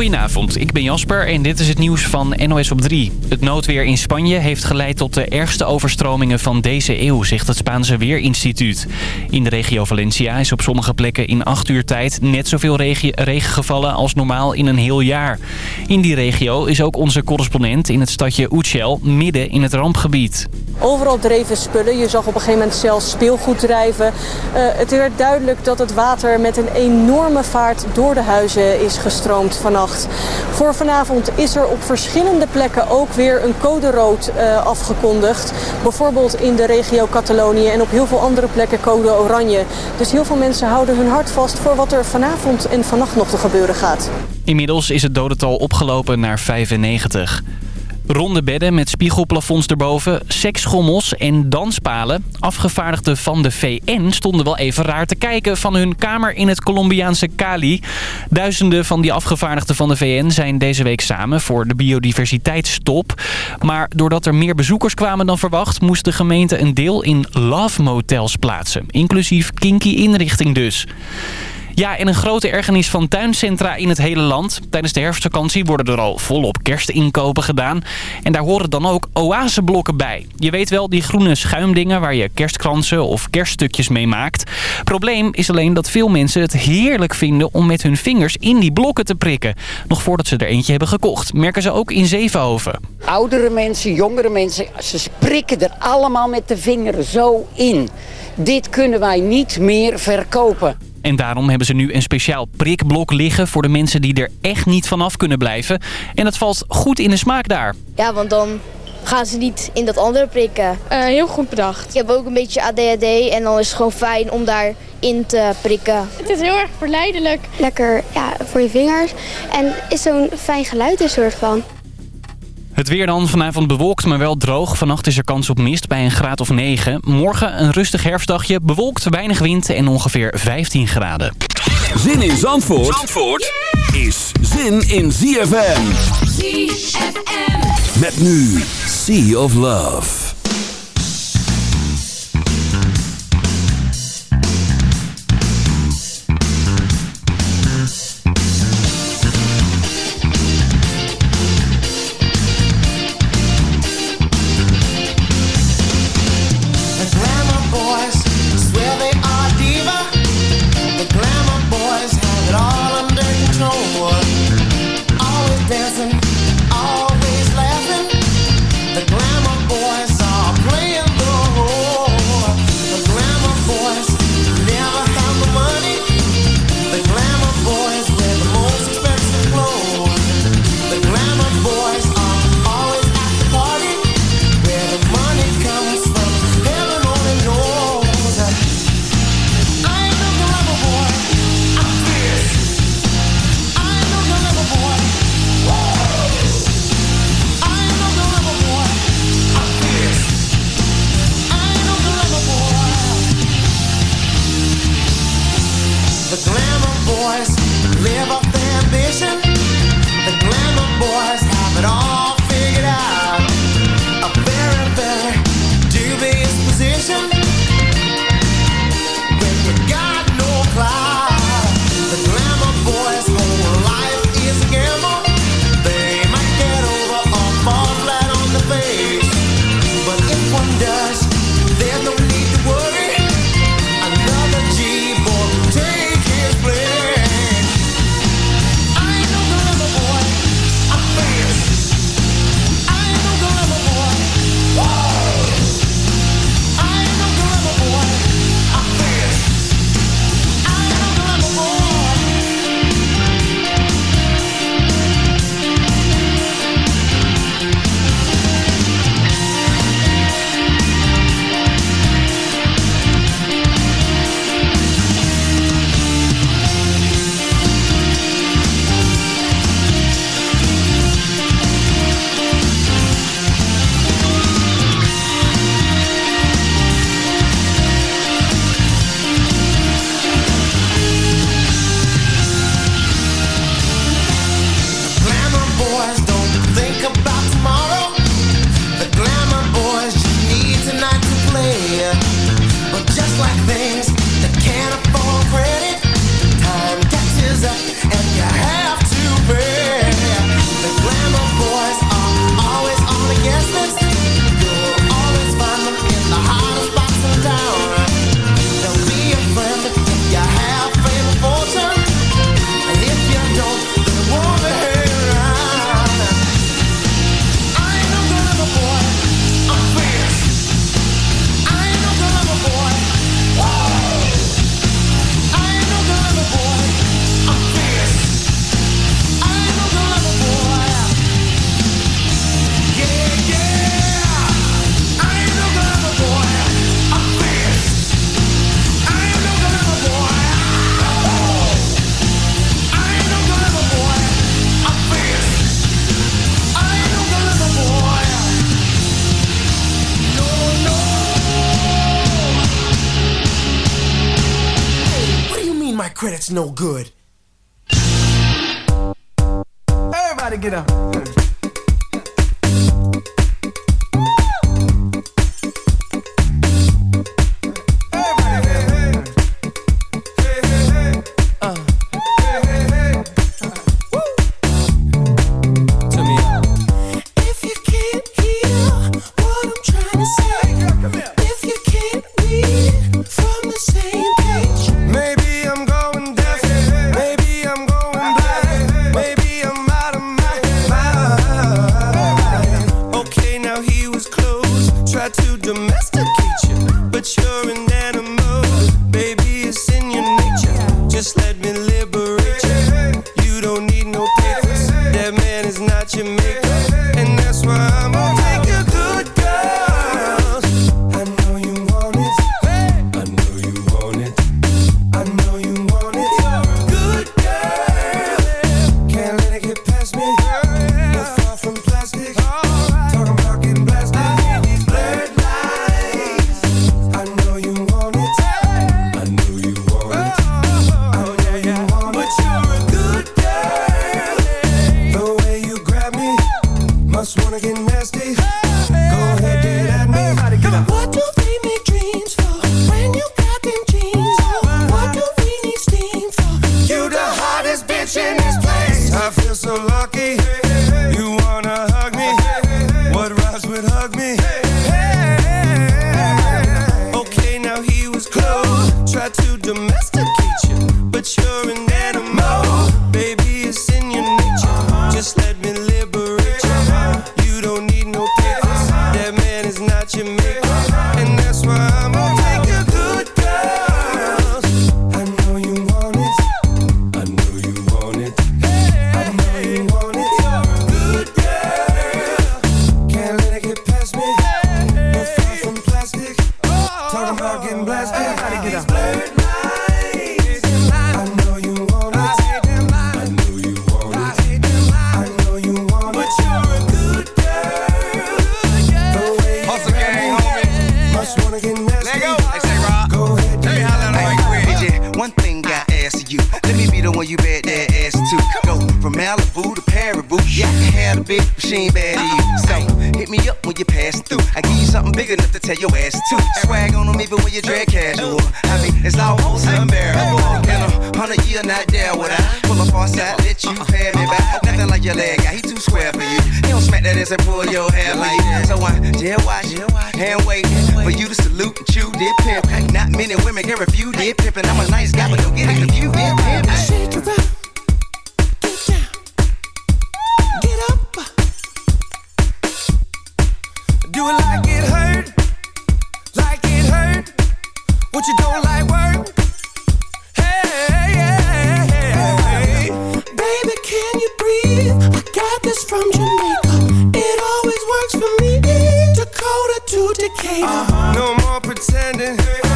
Goedenavond, ik ben Jasper en dit is het nieuws van NOS op 3. Het noodweer in Spanje heeft geleid tot de ergste overstromingen van deze eeuw, zegt het Spaanse Weerinstituut. In de regio Valencia is op sommige plekken in 8 uur tijd net zoveel regen, regen gevallen als normaal in een heel jaar. In die regio is ook onze correspondent in het stadje Uchel, midden in het rampgebied. Overal dreven spullen. Je zag op een gegeven moment zelfs speelgoed drijven. Uh, het werd duidelijk dat het water met een enorme vaart door de huizen is gestroomd vannacht. Voor vanavond is er op verschillende plekken ook weer een code rood uh, afgekondigd. Bijvoorbeeld in de regio Catalonië en op heel veel andere plekken code oranje. Dus heel veel mensen houden hun hart vast voor wat er vanavond en vannacht nog te gebeuren gaat. Inmiddels is het dodental opgelopen naar 95. Ronde bedden met spiegelplafonds erboven, seksschommels en danspalen. Afgevaardigden van de VN stonden wel even raar te kijken van hun kamer in het Colombiaanse Cali. Duizenden van die afgevaardigden van de VN zijn deze week samen voor de biodiversiteitstop. Maar doordat er meer bezoekers kwamen dan verwacht... moest de gemeente een deel in love motels plaatsen. Inclusief kinky inrichting dus. Ja, en een grote ergernis van tuincentra in het hele land. Tijdens de herfstvakantie worden er al volop kerstinkopen gedaan. En daar horen dan ook oaseblokken bij. Je weet wel, die groene schuimdingen waar je kerstkransen of kerststukjes mee maakt. Probleem is alleen dat veel mensen het heerlijk vinden om met hun vingers in die blokken te prikken. Nog voordat ze er eentje hebben gekocht. Merken ze ook in Zevenhoven. Oudere mensen, jongere mensen, ze prikken er allemaal met de vinger zo in. Dit kunnen wij niet meer verkopen. En daarom hebben ze nu een speciaal prikblok liggen voor de mensen die er echt niet vanaf kunnen blijven. En dat valt goed in de smaak daar. Ja, want dan gaan ze niet in dat andere prikken. Uh, heel goed bedacht. Ik heb ook een beetje ADHD en dan is het gewoon fijn om daarin te prikken. Het is heel erg verleidelijk. Lekker ja, voor je vingers en is zo'n fijn geluid een soort van. Het weer dan vanavond bewolkt, maar wel droog. Vannacht is er kans op mist bij een graad of 9. Morgen een rustig herfstdagje, bewolkt, weinig wind en ongeveer 15 graden. Zin in Zandvoort, Zandvoort is zin in ZFM. ZFM. Met nu Sea of Love. no good. Everybody get up. I feel so lucky. No more pretending.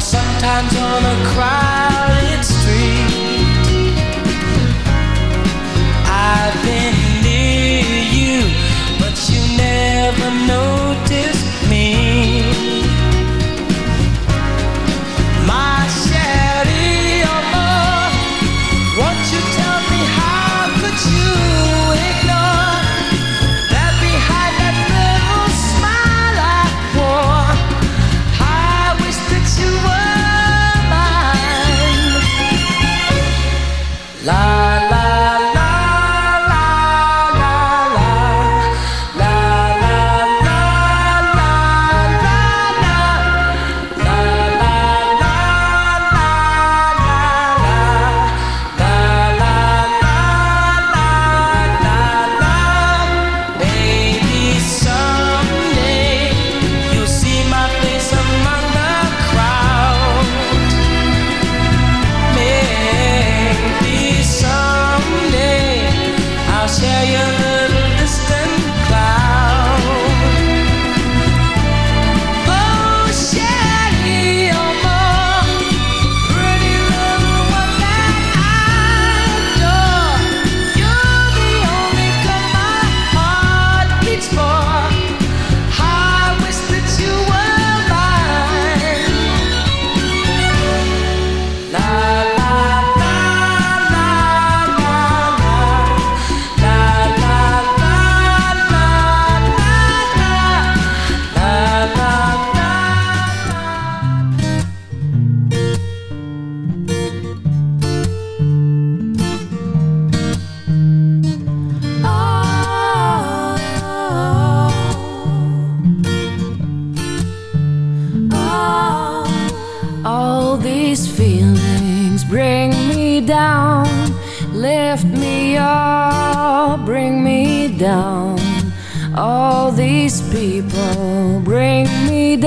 Sometimes on a crowded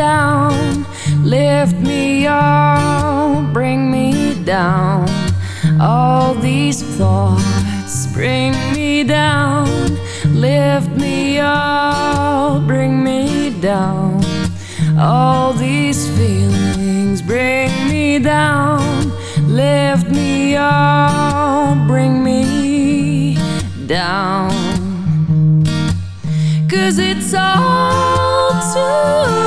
down, lift me up, bring me down. All these thoughts bring me down, lift me up, bring me down. All these feelings bring me down, lift me up, bring me down. Cause it's all too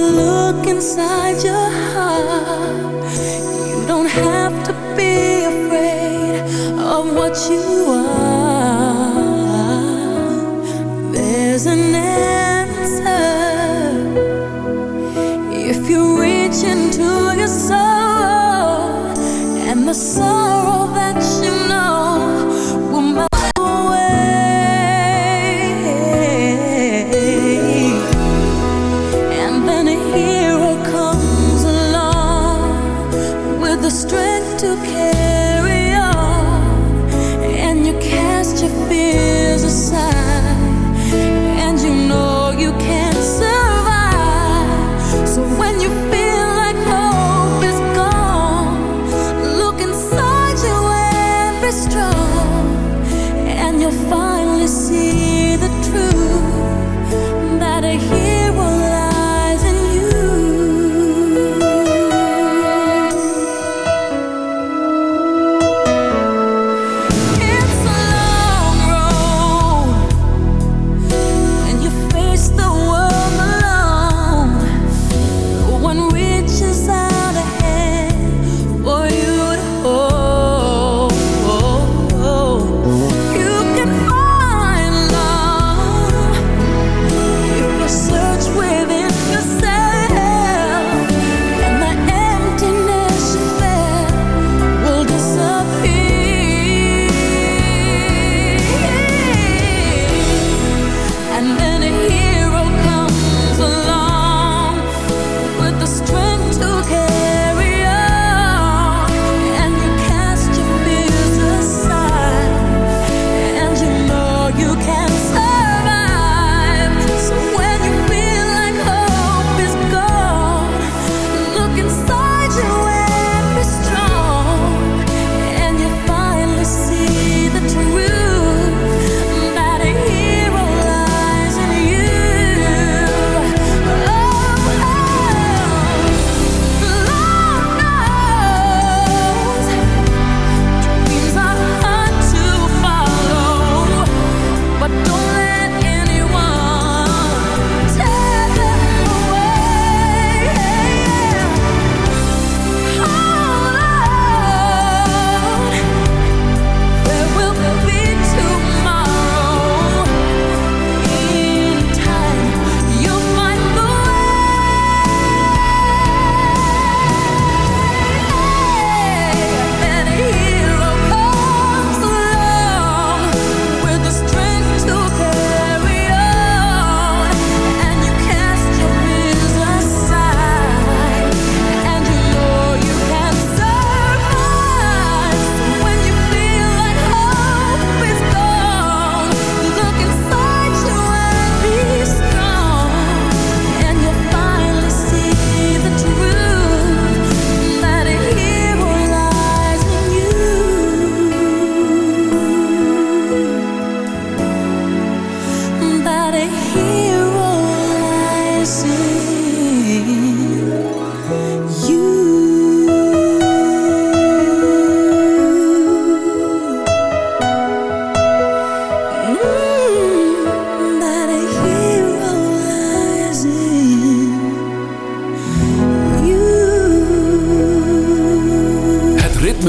look inside your heart. You don't have to be afraid of what you are. There's an answer. If you reach into your soul And the soul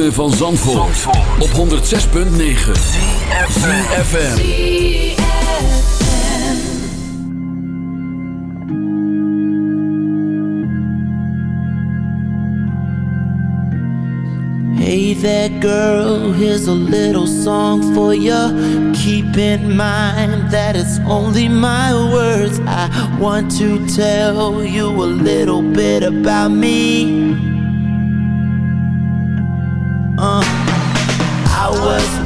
van Zandvoort, op 106.9 FM. Hey there, girl, here's a little song for you. Keep in mind that it's only my words. I want to tell you a little bit about me.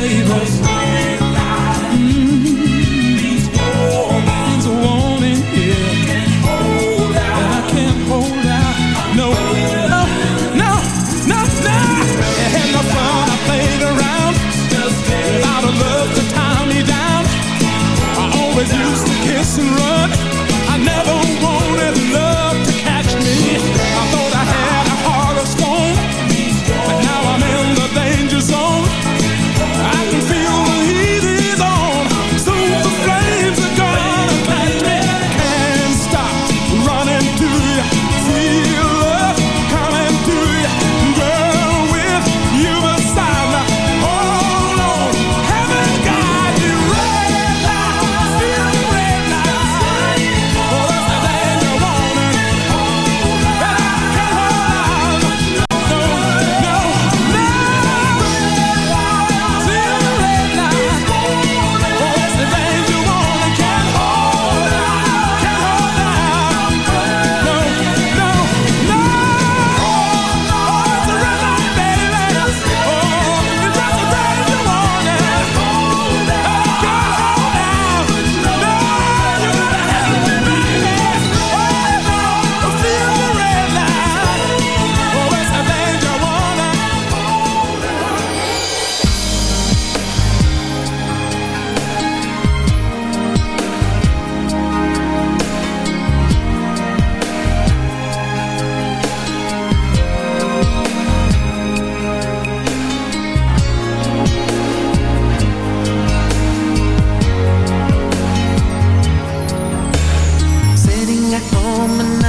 baby.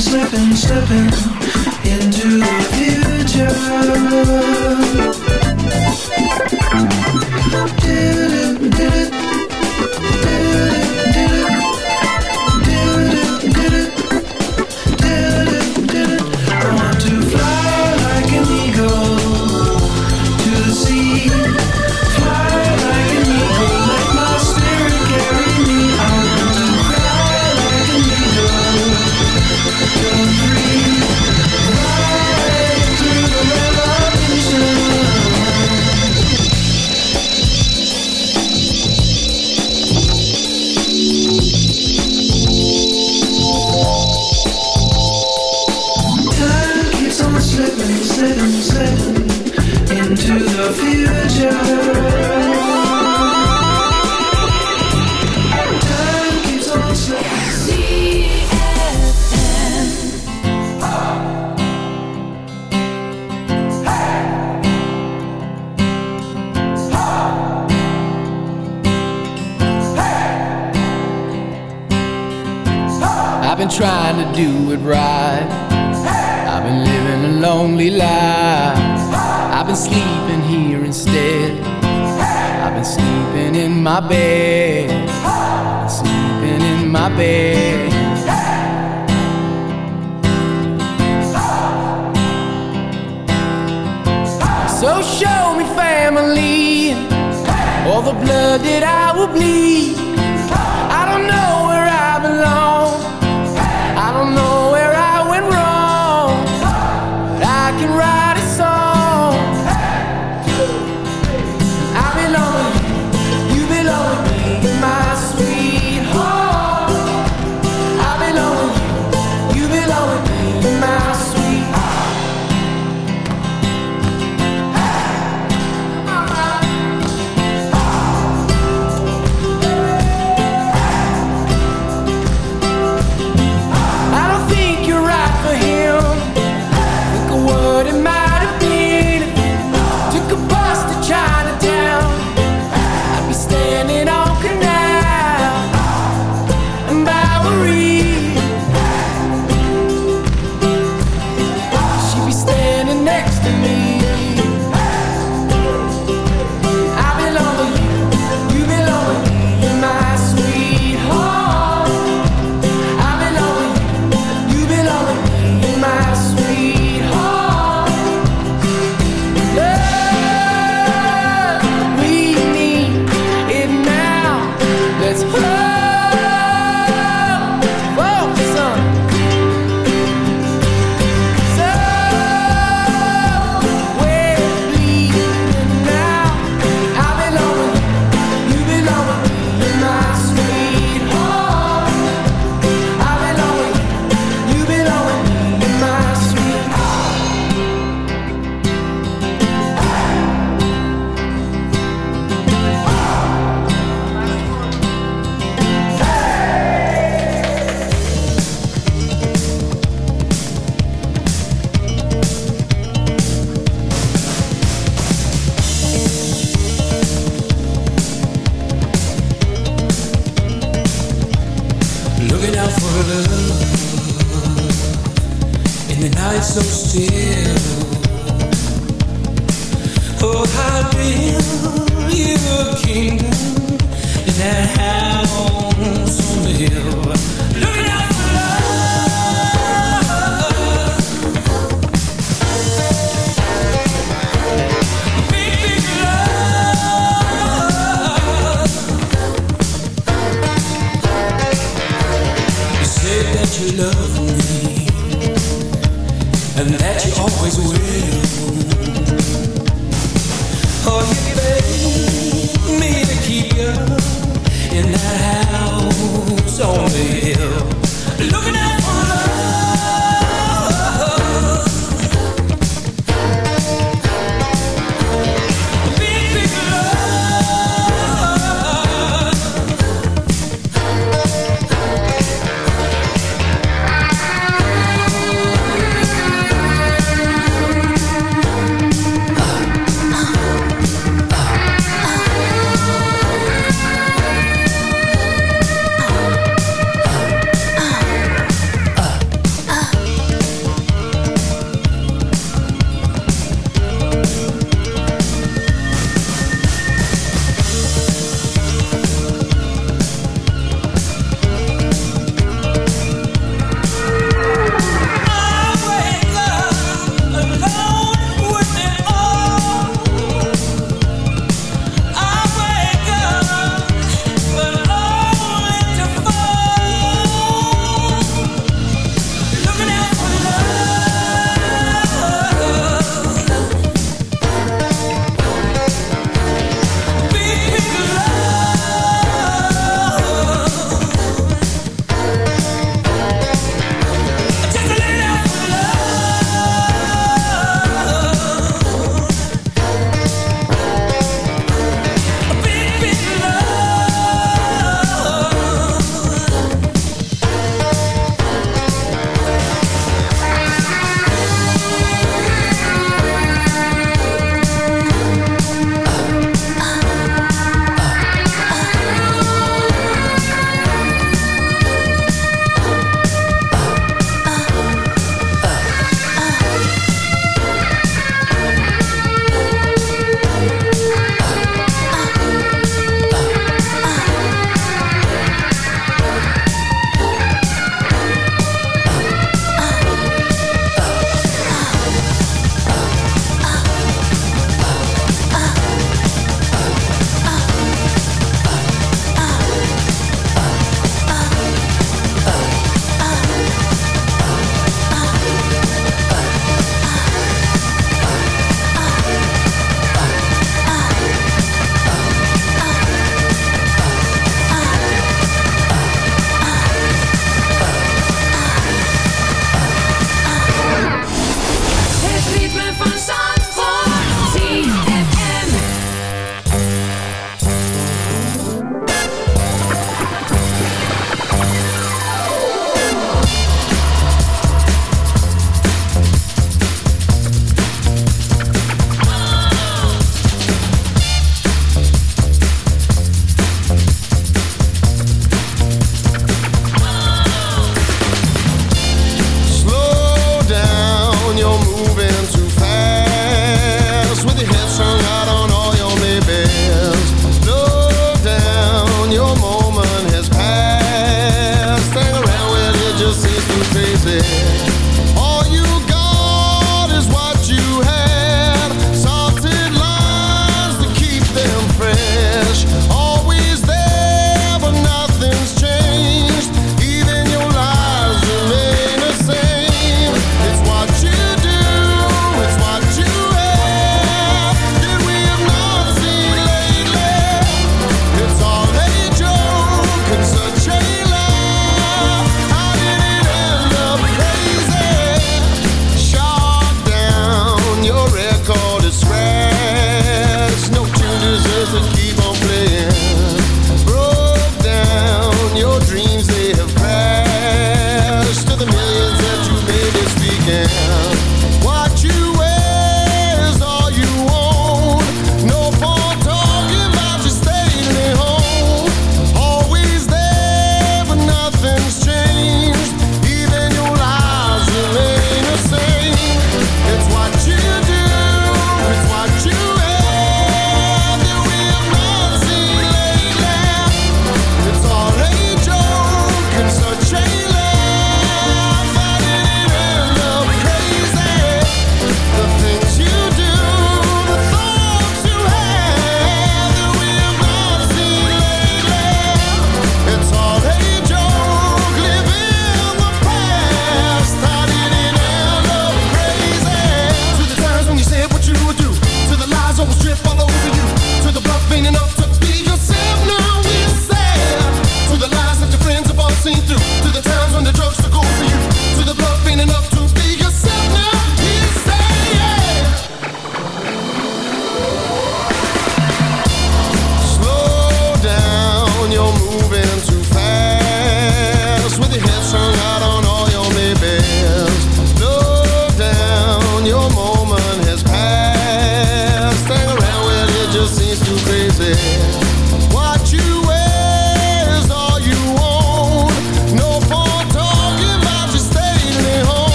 Slipping, slipping, into the future. and the night so still. Oh, I build you a kingdom in that house on the hill. Look at always will.